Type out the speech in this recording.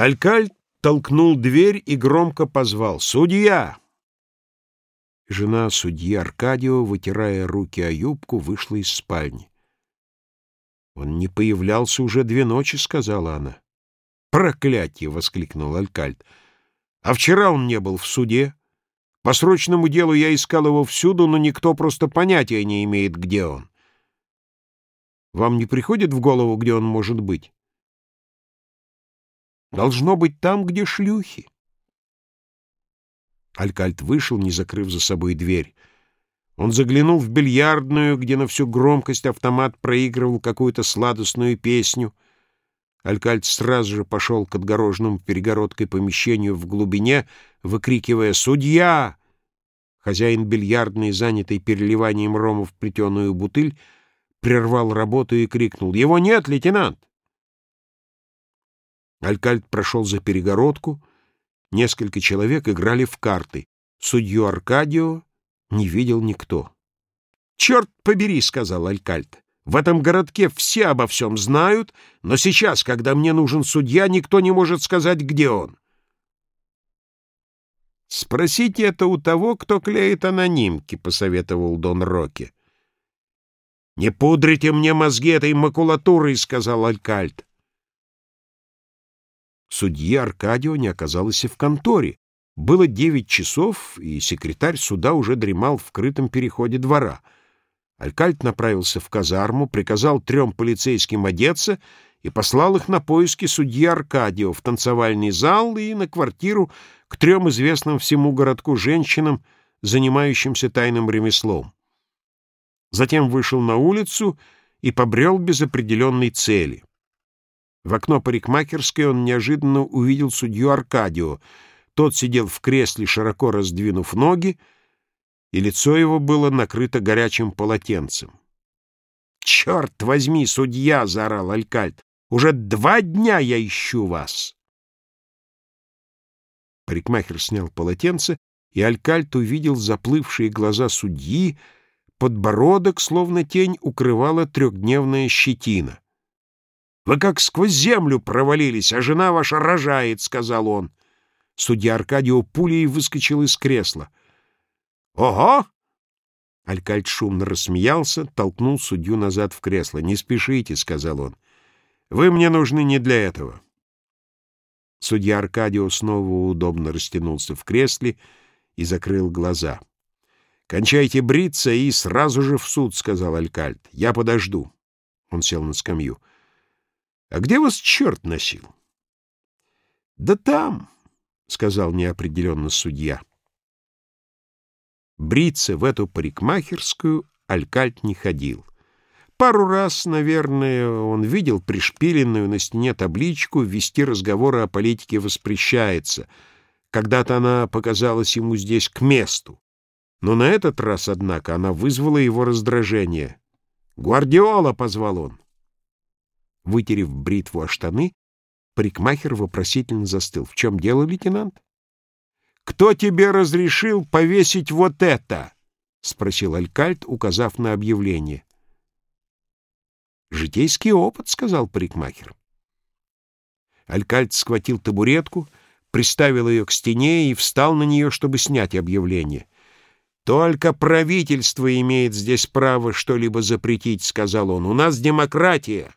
Алькальт толкнул дверь и громко позвал «Судья!». Жена судьи Аркадио, вытирая руки о юбку, вышла из спальни. «Он не появлялся уже две ночи», — сказала она. «Проклятье!» — воскликнул Алькальт. «А вчера он не был в суде. По срочному делу я искал его всюду, но никто просто понятия не имеет, где он. Вам не приходит в голову, где он может быть?» Должно быть там, где шлюхи. Алькальт вышел, не закрыв за собой дверь. Он заглянул в бильярдную, где на всю громкость автомат проигрывал какую-то сладостную песню. Алькальт сразу же пошел к отгороженному перегородкой помещению в глубине, выкрикивая «Судья!». Хозяин бильярдной, занятый переливанием рома в плетеную бутыль, прервал работу и крикнул «Его нет, лейтенант!». Алькальт прошел за перегородку. Несколько человек играли в карты. Судью Аркадио не видел никто. «Черт побери!» — сказал Алькальт. «В этом городке все обо всем знают, но сейчас, когда мне нужен судья, никто не может сказать, где он». «Спросите это у того, кто клеит анонимки», — посоветовал Дон Рокки. «Не пудрите мне мозги этой макулатурой», — сказал Алькальт. Судьи Аркадио не оказалось и в конторе. Было девять часов, и секретарь суда уже дремал в крытом переходе двора. Алькальт направился в казарму, приказал трем полицейским одеться и послал их на поиски судьи Аркадио в танцевальный зал и на квартиру к трем известным всему городку женщинам, занимающимся тайным ремеслом. Затем вышел на улицу и побрел без определенной цели. В окно парикмахерской он неожиданно увидел судью Аркадио. Тот сидел в кресле, широко раздвинув ноги, и лицо его было накрыто горячим полотенцем. «Черт возьми, судья!» — заорал Алькальт. «Уже два дня я ищу вас!» Парикмахер снял полотенце, и Алькальт увидел заплывшие глаза судьи, подбородок, словно тень, укрывала трехдневная щетина. Вы как сквозь землю провалились, а жена ваша рожает, — сказал он. Судья Аркадио пулей выскочил из кресла. — Ого! Алькальт шумно рассмеялся, толкнул судью назад в кресло. — Не спешите, — сказал он. — Вы мне нужны не для этого. Судья Аркадио снова удобно растянулся в кресле и закрыл глаза. — Кончайте бриться и сразу же в суд, — сказал Алькальт. — Я подожду. Он сел на скамью. — а где вас черт носил? — Да там, — сказал неопределенно судья. Бриться в эту парикмахерскую Алькальт не ходил. Пару раз, наверное, он видел пришпиленную на стене табличку «Вести разговоры о политике воспрещается». Когда-то она показалась ему здесь к месту. Но на этот раз, однако, она вызвала его раздражение. «Гвардиола!» — позвал он. Вытерев бритву о штаны, парикмахер вопросительно застыл. «В чем дело, лейтенант?» «Кто тебе разрешил повесить вот это?» — спросил Алькальт, указав на объявление. «Житейский опыт», — сказал парикмахер. Алькальт схватил табуретку, приставил ее к стене и встал на нее, чтобы снять объявление. «Только правительство имеет здесь право что-либо запретить», — сказал он. «У нас демократия».